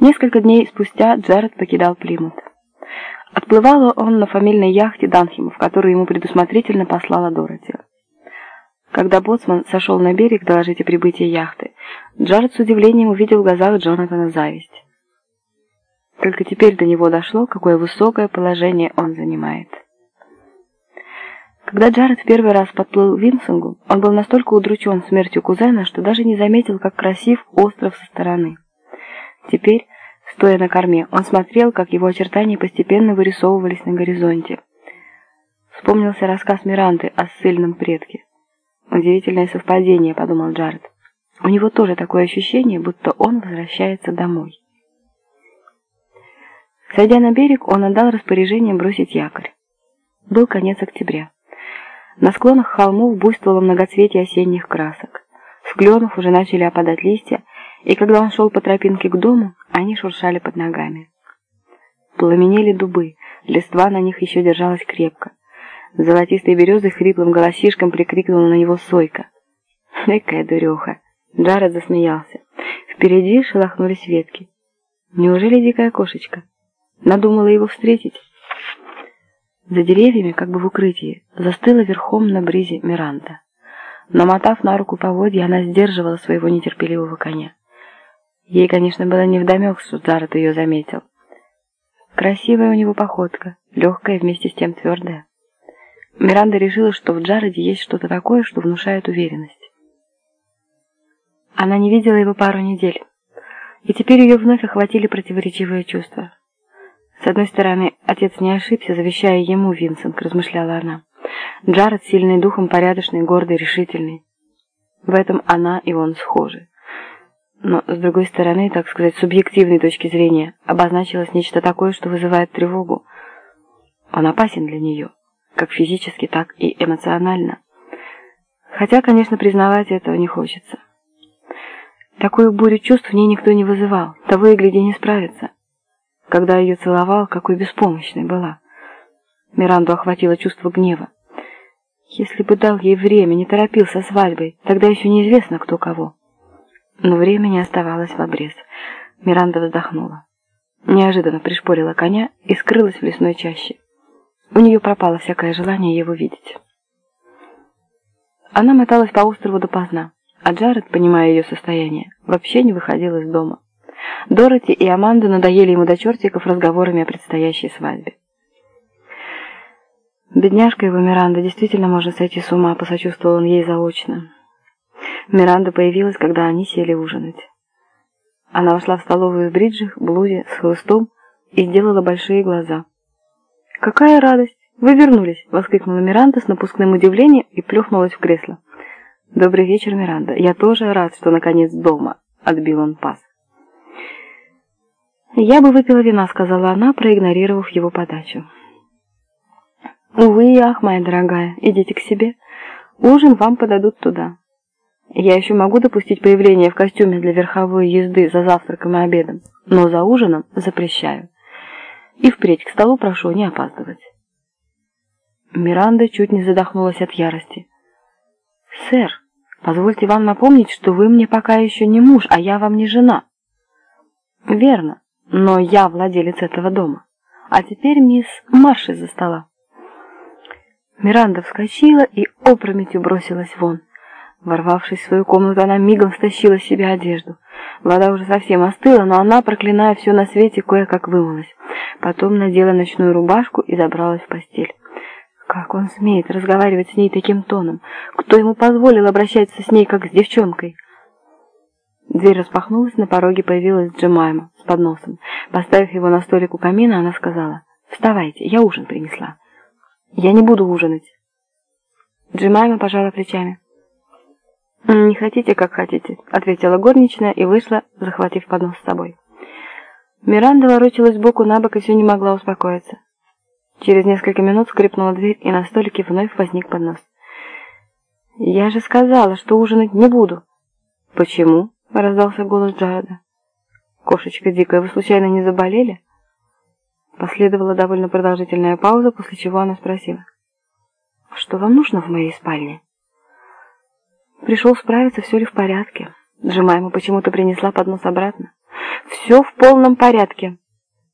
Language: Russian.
Несколько дней спустя Джаред покидал Плимут. Отплывал он на фамильной яхте Данхимов, которую ему предусмотрительно послала Дороти. Когда боцман сошел на берег доложить о прибытии яхты, Джаред с удивлением увидел в глазах Джонатана зависть. Только теперь до него дошло, какое высокое положение он занимает. Когда Джаред в первый раз подплыл в Винсингу, он был настолько удручен смертью кузена, что даже не заметил, как красив остров со стороны. Теперь, стоя на корме, он смотрел, как его очертания постепенно вырисовывались на горизонте. Вспомнился рассказ Миранты о ссыльном предке. «Удивительное совпадение», — подумал Джаред. «У него тоже такое ощущение, будто он возвращается домой». Сойдя на берег, он отдал распоряжение бросить якорь. Был конец октября. На склонах холмов буйствовало многоцветие осенних красок. С кленов уже начали опадать листья, и когда он шел по тропинке к дому, они шуршали под ногами. Пламенели дубы, листва на них еще держалась крепко. Золотистые березы хриплым голосишком прикрикнула на него Сойка. «Экая дуреха!» Джаред засмеялся. Впереди шелохнулись ветки. «Неужели дикая кошечка?» Надумала его встретить. За деревьями, как бы в укрытии, застыла верхом на бризе Миранда. Намотав на руку поводья, она сдерживала своего нетерпеливого коня. Ей, конечно, было невдомек, что Джаред ее заметил. Красивая у него походка, легкая вместе с тем твердая. Миранда решила, что в Джареде есть что-то такое, что внушает уверенность. Она не видела его пару недель, и теперь ее вновь охватили противоречивые чувства. С одной стороны, отец не ошибся, завещая ему Винсент, размышляла она. Джаред сильный духом, порядочный, гордый, решительный. В этом она и он схожи. Но, с другой стороны, так сказать, субъективной точки зрения, обозначилось нечто такое, что вызывает тревогу. Он опасен для нее, как физически, так и эмоционально. Хотя, конечно, признавать этого не хочется. Такую бурю чувств в ней никто не вызывал, того и гляди не справится. Когда ее целовал, какой беспомощной была. Миранду охватило чувство гнева. Если бы дал ей время, не торопился свадьбой, тогда еще неизвестно, кто кого. Но времени оставалось в обрез. Миранда вздохнула. Неожиданно пришпорила коня и скрылась в лесной чаще. У нее пропало всякое желание его видеть. Она моталась по острову допоздна, а Джаред, понимая ее состояние, вообще не выходил из дома. Дороти и Аманда надоели ему до чертиков разговорами о предстоящей свадьбе. Бедняжка его Миранда, действительно можно сойти с ума, посочувствовал он ей заочно. Миранда появилась, когда они сели ужинать. Она вошла в столовую в бриджах, блузе, с хлыстом и сделала большие глаза. «Какая радость! Вы вернулись!» — воскликнула Миранда с напускным удивлением и плюхнулась в кресло. «Добрый вечер, Миранда. Я тоже рад, что наконец дома», — отбил он пас. «Я бы выпила вина», — сказала она, проигнорировав его подачу. «Увы ах, моя дорогая, идите к себе. Ужин вам подадут туда. Я еще могу допустить появление в костюме для верховой езды за завтраком и обедом, но за ужином запрещаю. И впредь к столу прошу не опаздывать». Миранда чуть не задохнулась от ярости. «Сэр, позвольте вам напомнить, что вы мне пока еще не муж, а я вам не жена». «Верно, но я владелец этого дома. А теперь мисс марш из-за стола». Миранда вскочила и опрометью бросилась вон. Ворвавшись в свою комнату, она мигом стащила с себя одежду. Вода уже совсем остыла, но она, проклиная все на свете, кое-как вымылась. Потом надела ночную рубашку и забралась в постель. Как он смеет разговаривать с ней таким тоном? Кто ему позволил обращаться с ней, как с девчонкой? Дверь распахнулась, на пороге появилась Джемайма с подносом. Поставив его на столик у камина, она сказала, «Вставайте, я ужин принесла». «Я не буду ужинать». Джемайма пожала плечами. «Не хотите, как хотите», — ответила горничная и вышла, захватив поднос с собой. Миранда ворочалась сбоку на бок и все не могла успокоиться. Через несколько минут скрипнула дверь, и на столике вновь возник поднос. «Я же сказала, что ужинать не буду». «Почему?» — раздался голос Джареда. «Кошечка дикая, вы случайно не заболели?» Последовала довольно продолжительная пауза, после чего она спросила. «Что вам нужно в моей спальне?» Пришел справиться, все ли в порядке. Джемайма почему-то принесла поднос обратно. Все в полном порядке.